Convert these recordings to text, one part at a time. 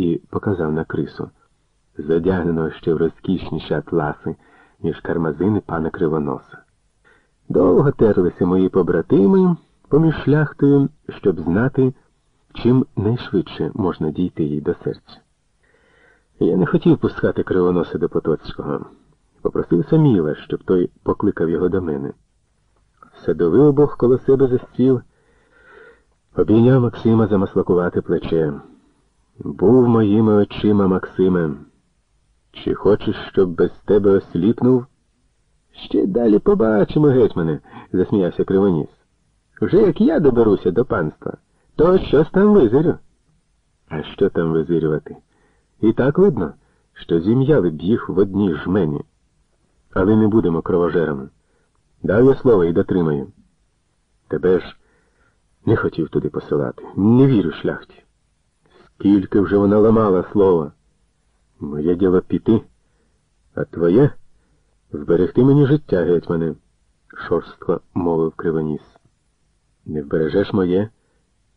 і показав на крису, задягненого ще в розкішніші атласи, ніж кармазини пана Кривоноса. Довго терлися мої побратими поміж шляхтою, щоб знати, чим найшвидше можна дійти їй до серця. Я не хотів пускати кривоноса до Потоцького. Попросив Саміла, щоб той покликав його до мене. Садовий обох коло себе за стіл, обійняв Максима замаслакувати плече. Був моїми очима, Максиме. Чи хочеш, щоб без тебе осліпнув? Ще далі побачимо, гетьмане, засміявся Кривоніс. Вже як я доберуся до панства, то щось там визирю. А що там визирювати? І так видно, що зім'яли б в одній жмені. Але не будемо кровожерами. Дав я слово і дотримаю. Тебе ж не хотів туди посилати. Не вірю шляхті. Скільки вже вона ламала слово. Моє діло піти, а твоє зберегти мені життя, гетьмане, шорстко мовив Кривоніс. Не вбережеш моє,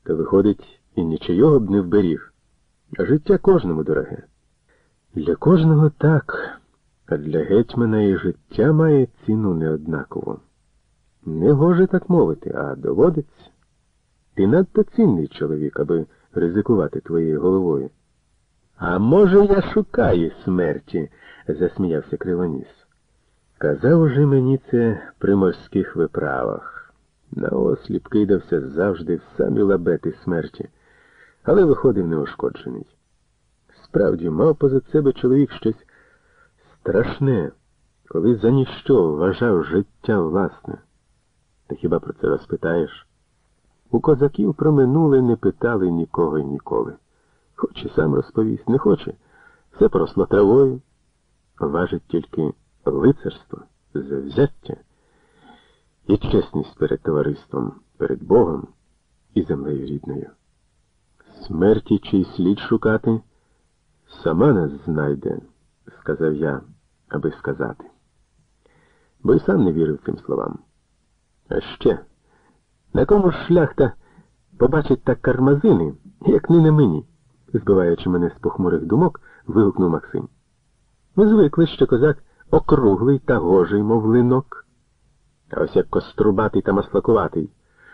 то виходить, і нічого б не вберіг. А життя кожному дороге. Для кожного так, а для гетьмана і життя має ціну неоднакову. Не гоже так мовити, а доводиться. Ти надто цінний чоловік, аби ризикувати твоєю головою. А може, я шукаю смерті, засміявся Кривоніс. Казав уже мені це при морських виправах. На осліп кидався завжди в самі лабети смерті, але виходив неушкоджений. Справді, мав позад себе чоловік щось страшне, коли за ніщо вважав життя власне. Ти хіба про це розпитаєш? У козаків про минуле не питали нікого й ніколи. Хоче сам розповість, не хоче. Все поросло травою. Важить тільки лицарство, завзяття і чесність перед товариством, перед Богом і землею рідною. Смерті чий слід шукати, сама нас знайде, сказав я, аби сказати. Бо й сам не вірив цим словам. А ще, на кому ж шляхта побачить так кармазини, як не на мені, збиваючи мене з похмурих думок, вигукнув Максим. Ми звикли, що козак округлий та гожий, мов линок. А ось як кострубатий та маслакуватий,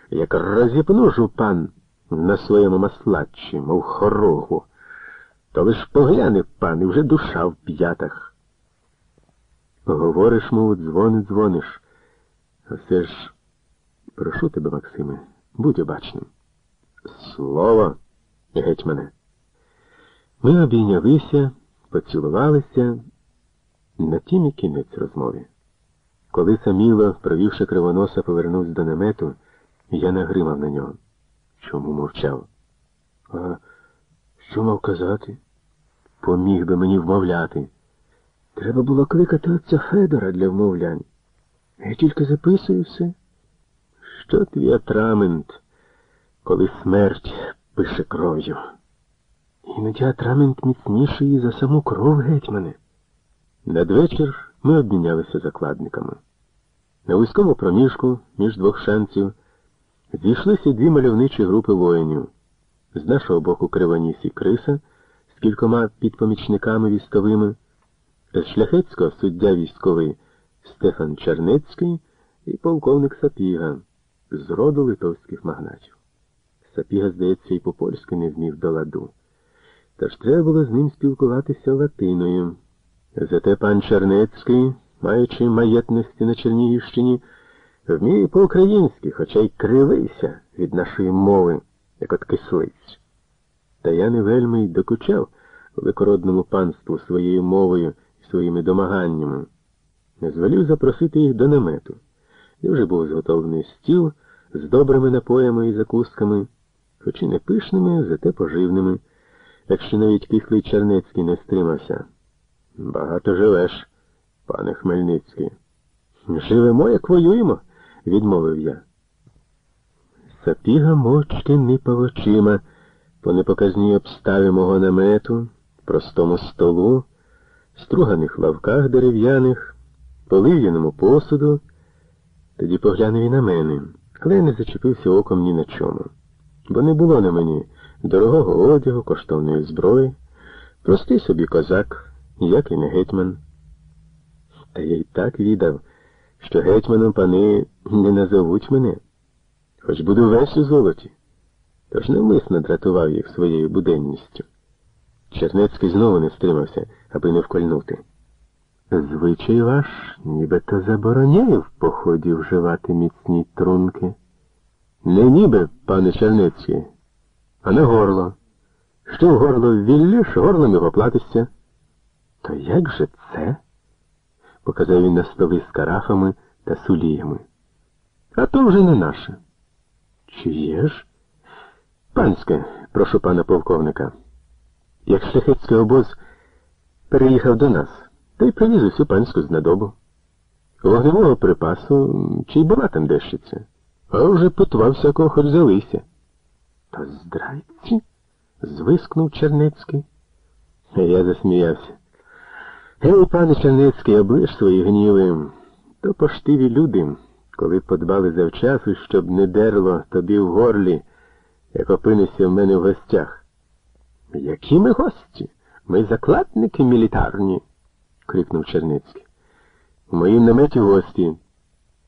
як розіпну жупан на своєму маслачі, мов хорогу, то лиш погляне пан і вже душа в п'ятах. Говориш, мов дзвони дзвониш. Все ж, прошу тебе, Максиме, будь обачним. Слово, гетьмане. Ми обійнялися, поцілувалися, на тім і кінець розмови. Коли Саміло, провівши кривоноса, повернувся до намету, я нагримав на нього. Чому мовчав? А що мав казати? Поміг би мені вмовляти. Треба було кликати отця Федора для вмовлянь. Я тільки записую все. Що твій атрамент, коли смерть пише кров'ю? Іноді атрамент міцніший за саму кров гетьмане. Надвечір ми обмінялися закладниками. На вузькому проміжку між двох шанців зійшлися дві мальовничі групи воїнів. З нашого боку Кривоніс і Криса з кількома підпомічниками військовими, з шляхетського суддя військовий Стефан Чернецький і полковник Сапіга з роду литовських магнатів. Сапіга, здається, і по-польськи не вмів до ладу. Тож треба було з ним спілкуватися латиною. Зате пан Чернецький, маючи маєтності на Чернігівщині, вміє по-українськи, хоча й кривився від нашої мови, як от кислиць. Та я не вельми й докучав великородному панству своєю мовою і своїми домаганнями. Звелів запросити їх до намету, де вже був зготовлений стіл з добрими напоями і закусками, хоч і не пишними, зате поживними, якщо навіть кислий Чернецький не стримався. Багато живеш, пане Хмельницький. Живемо, як воюємо, відмовив я. Сапіга мовчки нипав очима по непоказній обставі мого намету, простому столу, струганих лавках дерев'яних, полив'яному посуду, тоді поглянув і на мене, але не зачепився оком ні на чому, бо не було на мені дорогого одягу, коштовної зброї. Простий собі козак, як і не гетьман. Та я й так відав, що гетьманом пани не назовуть мене, хоч буду весь у золоті. Тож навмисно дратував їх своєю буденністю. Чернецький знову не стримався, аби не вкольнути. Звичай ваш нібито забороняє в поході вживати міцні трунки. Не ніби, пане Чернецький, а на горло. Що в горло ввіллєш, горлом і поплатишся. То як же це? показав він на столи з карафами та суліями. А то вже не наше. Чиє ж? Панське, прошу пана полковника. Як шляхетський обоз переїхав до нас, та й привіз усю панську знадобу. Вогневого припасу чи й була там дещиця, а вже питва всякого хоч залися. Та здрайці? звискнув Чернецький. Я засміявся. Гей, пане Чернецький, облиш свої гніви. То поштиві люди, коли подбали завчасу, щоб не дерло тобі в горлі, як опинишся в мене в гостях. Які ми гості? Ми закладники мілітарні, крикнув Черницький. У моїм наметі гості.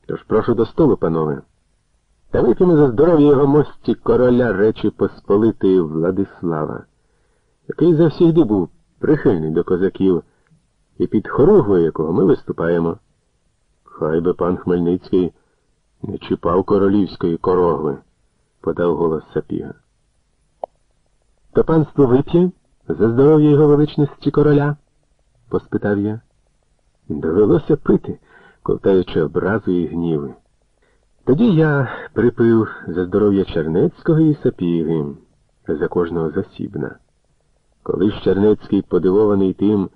Тож прошу до столу, панове. Та вип'ємо за здоров'я його мості короля Речі Посполитої Владислава, який завсігди був прихильний до козаків, і під хоругвою якого ми виступаємо. Хай би пан Хмельницький не чіпав королівської корогви, подав голос Сапіга. То панство вип'є за здоров'я його величності короля? Поспитав я. Довелося пити, ковтаючи образу і гніви. Тоді я припив за здоров'я Чернецького і Сапіги, за кожного засібна. Коли ж Чернецький, подивований тим,